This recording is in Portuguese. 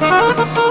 Música